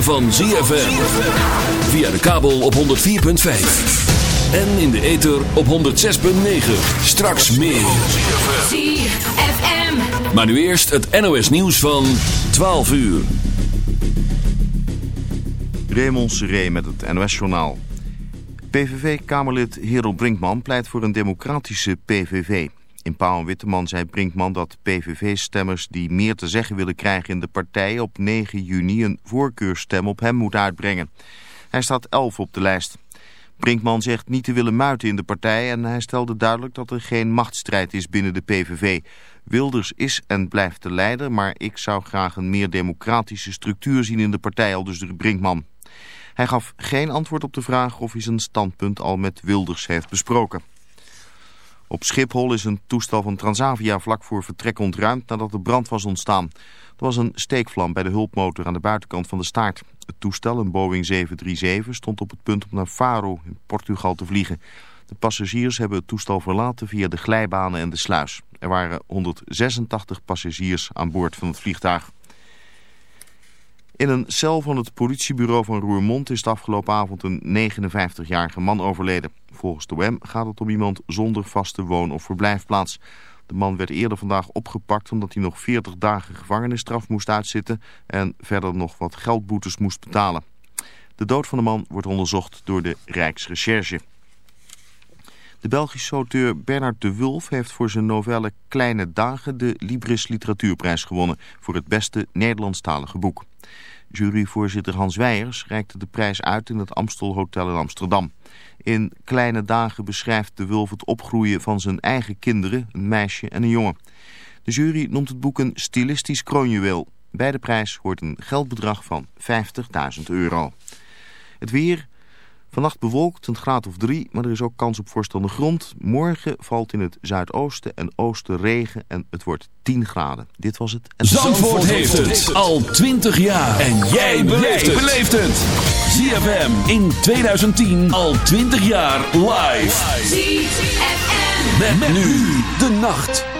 ritme van ZFM. Via de kabel op 104.5. En in de ether op 106.9. Straks meer. ZFM. Maar nu eerst het NOS nieuws van 12 uur. Raymond Seré met het NOS-journaal. PVV-kamerlid Hero Brinkman pleit voor een democratische PVV. In Pauw Witteman zei Brinkman dat PVV-stemmers die meer te zeggen willen krijgen in de partij... op 9 juni een voorkeurstem op hem moeten uitbrengen. Hij staat 11 op de lijst. Brinkman zegt niet te willen muiten in de partij... en hij stelde duidelijk dat er geen machtsstrijd is binnen de PVV. Wilders is en blijft de leider... maar ik zou graag een meer democratische structuur zien in de partij... al dus de Brinkman. Hij gaf geen antwoord op de vraag of hij zijn standpunt al met Wilders heeft besproken. Op Schiphol is een toestel van Transavia vlak voor vertrek ontruimd nadat er brand was ontstaan. Er was een steekvlam bij de hulpmotor aan de buitenkant van de staart. Het toestel, een Boeing 737, stond op het punt om naar Faro in Portugal te vliegen. De passagiers hebben het toestel verlaten via de glijbanen en de sluis. Er waren 186 passagiers aan boord van het vliegtuig. In een cel van het politiebureau van Roermond is de afgelopen avond een 59-jarige man overleden. Volgens de WEM gaat het om iemand zonder vaste woon- of verblijfplaats. De man werd eerder vandaag opgepakt omdat hij nog 40 dagen gevangenisstraf moest uitzitten en verder nog wat geldboetes moest betalen. De dood van de man wordt onderzocht door de Rijksrecherche. De Belgische auteur Bernard de Wulf heeft voor zijn novelle Kleine Dagen de Libris Literatuurprijs gewonnen voor het beste Nederlandstalige boek. Juryvoorzitter Hans Weijers reikte de prijs uit in het Amstel Hotel in Amsterdam. In Kleine Dagen beschrijft de Wulf het opgroeien van zijn eigen kinderen, een meisje en een jongen. De jury noemt het boek een stilistisch kroonjuweel. Bij de prijs hoort een geldbedrag van 50.000 euro. Het weer... Vannacht bewolkt, een graad of drie, maar er is ook kans op vorst aan de grond. Morgen valt in het zuidoosten en oosten regen en het wordt 10 graden. Dit was het. En Zandvoort heeft het al 20 jaar. En jij beleeft het. ZFM in 2010 al 20 jaar live. ZFM. Met, met nu de nacht.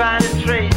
find a tree.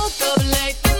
woke up late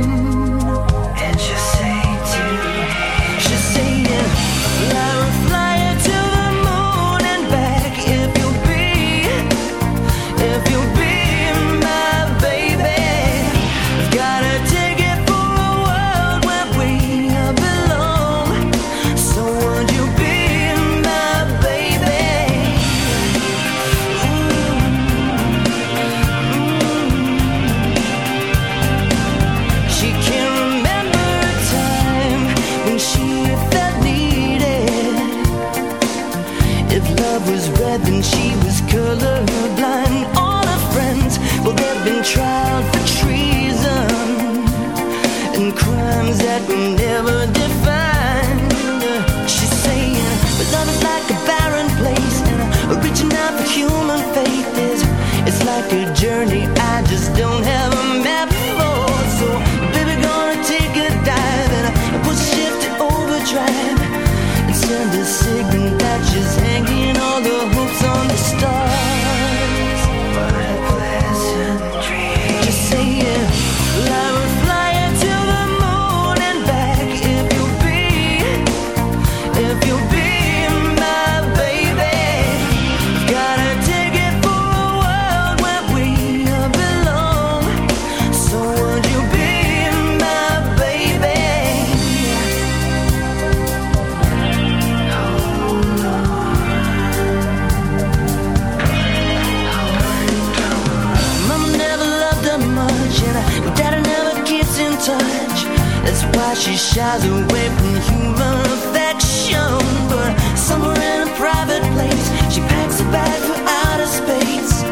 And her daddy never keeps in touch. That's why she shies away from human affection. But somewhere in a private place, she packs a bag for outer space.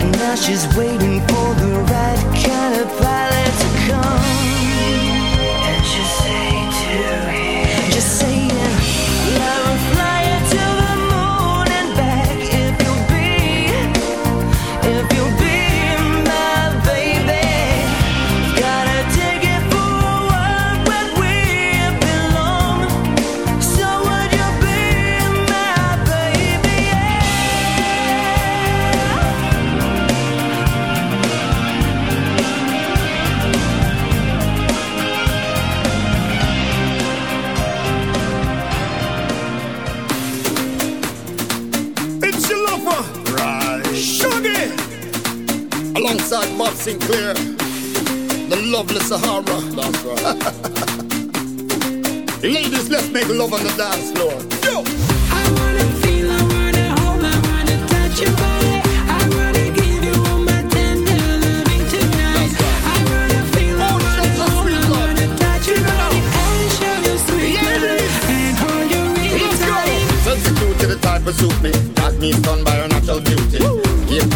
And now she's waiting for the right kind of pilot to come. And she'll say to Bob Sinclair, the lovely Sahara. That's right. Ladies, let's make love on the dance floor. Yo! I wanna feel, I wanna hold, I wanna touch your body. To oh, the type of suit me Got me stunned by a natural beauty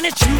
and it's you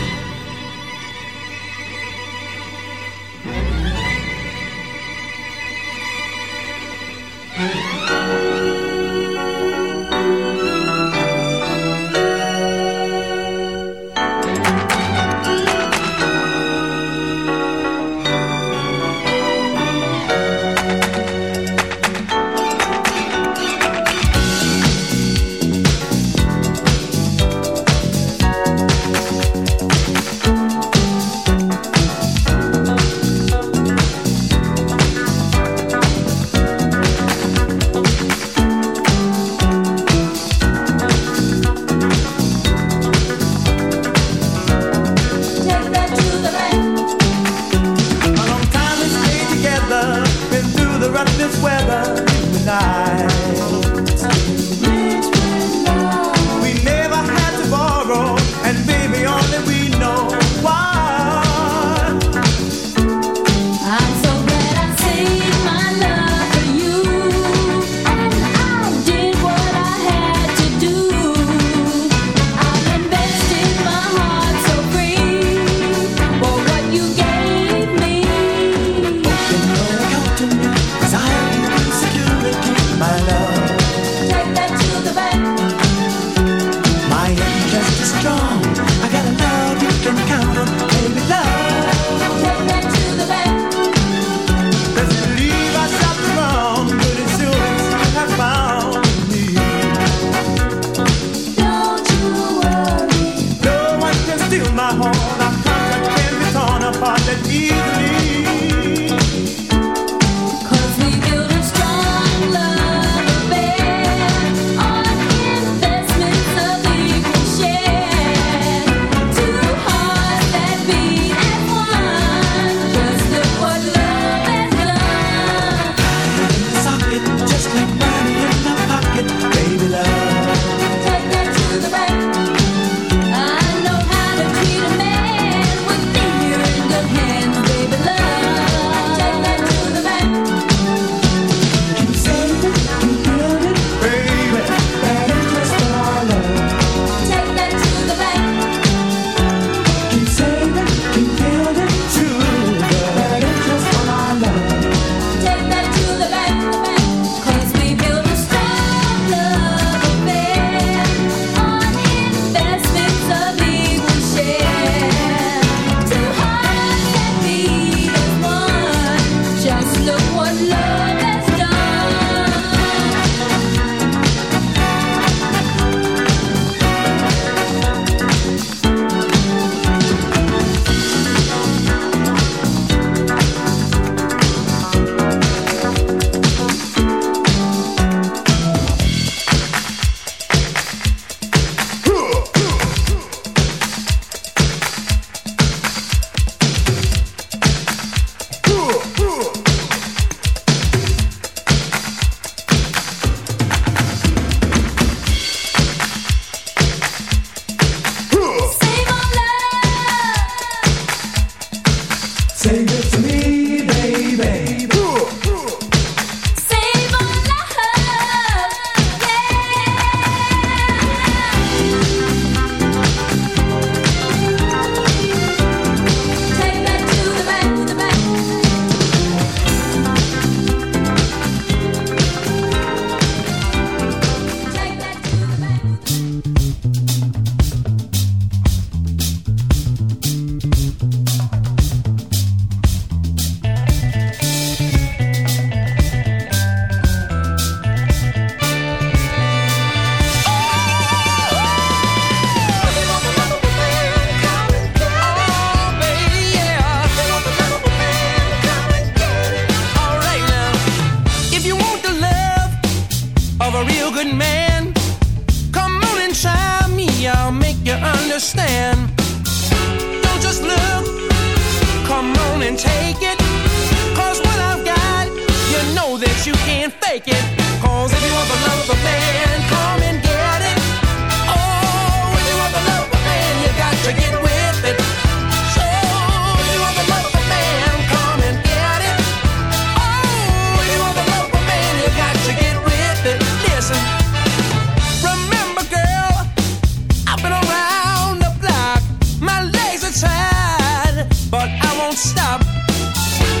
don't stop.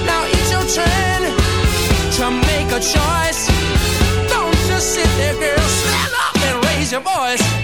Now it's your turn to make a choice. Don't just sit there, girl. Stand up and raise your voice.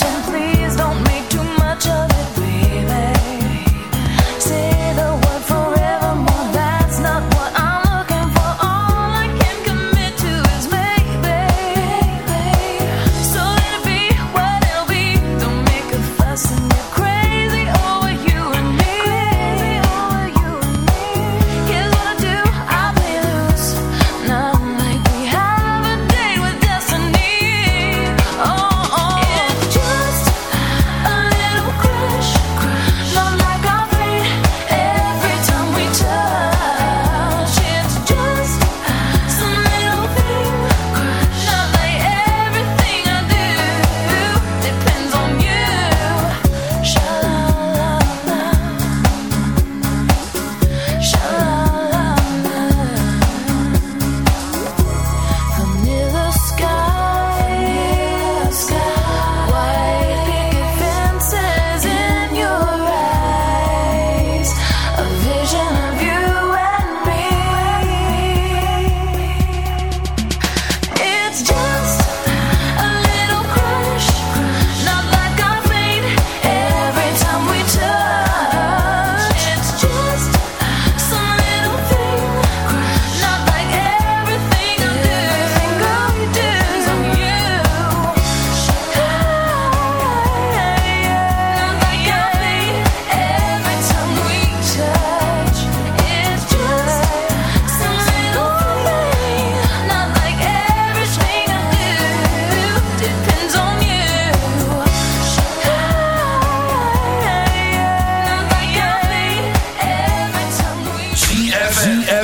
gently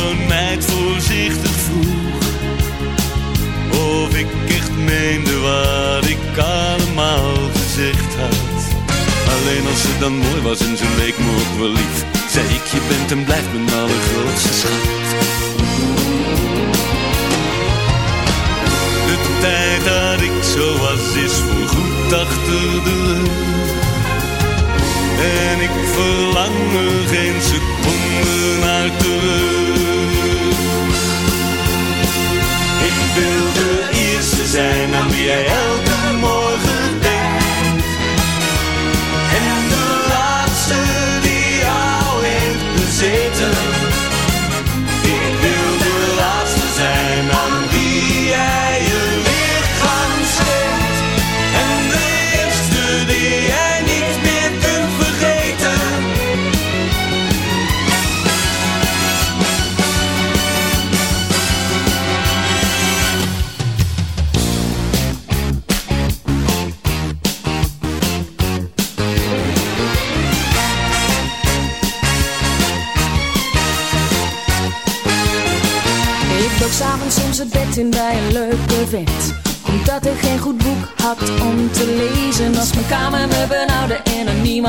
Zo'n meid voorzichtig vroeg. Of ik echt meende wat ik allemaal gezegd had. Alleen als ze dan mooi was en ze leek me ook wel lief Zei ik, je bent en blijft mijn allergrootste schat. De tijd dat ik zo was is voorgoed achter de rug. En ik verlang er geen seconde naar terug wil de eerste zijn aan wie jij elke morgen denkt. En de laatste die jou heeft bezeten